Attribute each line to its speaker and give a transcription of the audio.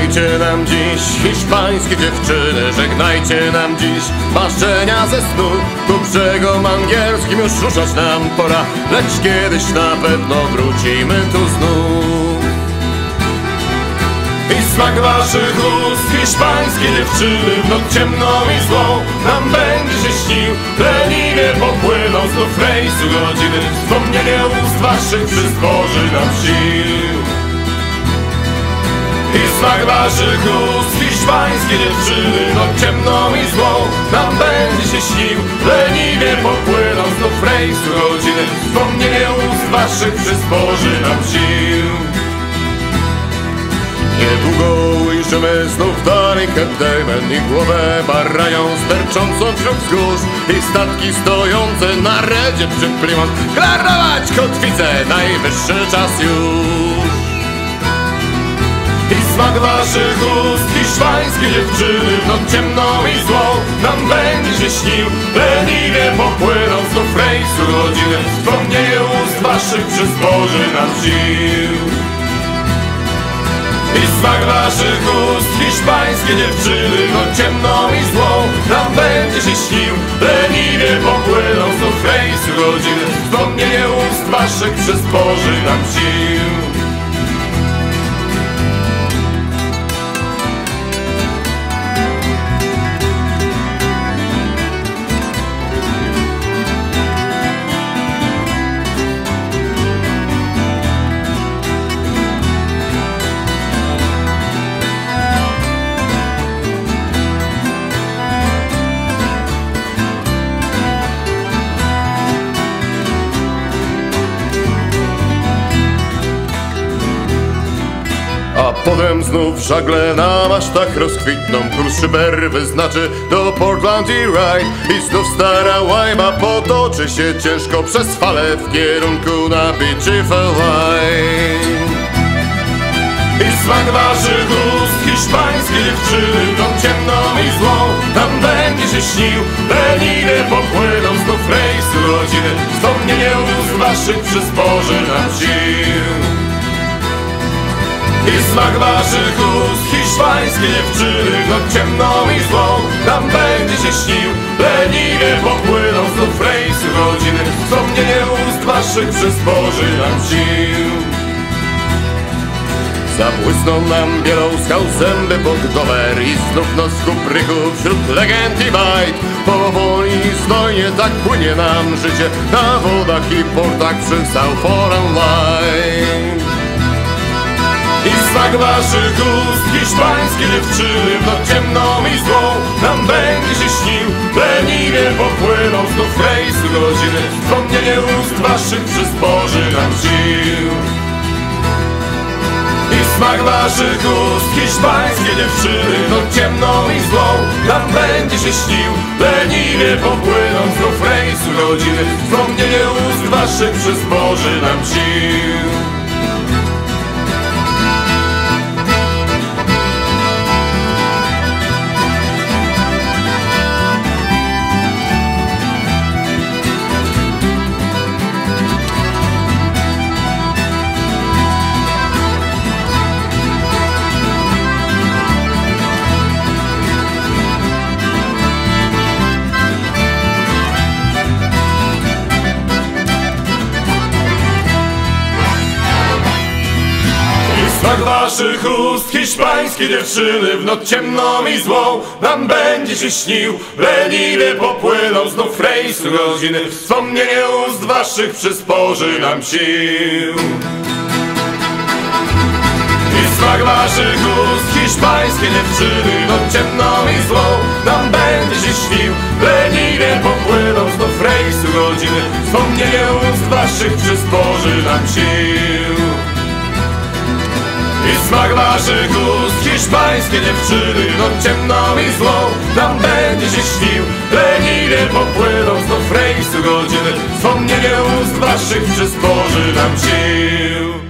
Speaker 1: Dajcie nam dziś hiszpańskie dziewczyny Żegnajcie nam dziś. Marzenia ze snu Ku brzegom angielskim już ruszać nam pora. Lecz kiedyś na pewno wrócimy tu znów. I smak waszych ust hiszpańskie dziewczyny W noc ciemną i złą nam będzie się śnił. Leniwie popłyną znów rejsu godziny Wspomnienie ust waszych przysporzy nam sił i smak waszych ust hiszpańskie dziewczyny No ciemną i złą nam będzie się śnił Leniwie popłyną znów rejsu godziny Wspomnienie ust waszych przysporzy nam sił. Niedługo ujrzymy znów dalej Diamond I głowę barają sterczącą wśród wzgórz. I statki stojące na redzie przy Plymouth Klarować kotwicę, najwyższy czas już smak waszych ust hiszpańskie dziewczyny W noc ciemną i złą. Nam będzie śnił Leniwie popłyną znów rejsu godziny Wspomnienie ust waszych przysporzy nam sił. I smak waszych ust hiszpańskie dziewczyny W noc ciemną i złą. Nam będzie się śnił Leniwie popłyną znów rejsu godziny Wspomnienie ust waszych przysporzy nam sił potem znów żagle na masztach rozkwitną. Kurs szyber wyznaczy do Portland i Ride I znów stara łajba potoczy się ciężko przez fale W kierunku na Line i smak waszych ust hiszpańskie dziewczyny Tą ciemną i złą. Tam będzie się śnił Leniwie popłyną znów rejsu godziny Wspomnienie ust waszych przysporzy nam sił i smak waszych ust hiszpańskie dziewczyny No ciemną i złą tam będzie się śnił Leniwie popłyną znów rejsu godziny. Wspomnienie ust waszych przysporzy nam sił. Zabłysną nam bielą skał zęby pod dower I znów nos kuprychu wśród legend i bajt. Powoli i tak płynie nam życie Na wodach i portach przy South Foreign Line i smak waszych ust hiszpańskie dziewczyny noc ciemną i złą nam będzie się śnił. Leniwie popłyną znów rejsu godziny Wspomnienie ust waszych przysporzy nam sił i smak waszych ust. Hiszpańskie dziewczyny W noc ciemną i złą nam będzie się śnił. Leniwie popłyną znów rejsu godziny Wspomnienie ust waszych przysporzy nam sił smak waszych ust hiszpańskie dziewczyny W noc ciemną i złą nam będzie się śnił. Leniwie popłyną znów rejsu godziny Wspomnienie ust waszych przysporzy nam sił. I smak waszych ust hiszpańskie dziewczyny W noc ciemną i złą nam będzie się śnił. Leniwie popłyną znów rejsu godziny Wspomnienie ust waszych przysporzy nam sił i smak waszych ust hiszpańskie dziewczyny No ciemną i złą. Nam będzie się śnił Leniwie popłyną znów rejsu godziny. Wspomnienie ust waszych przysporzy nam sił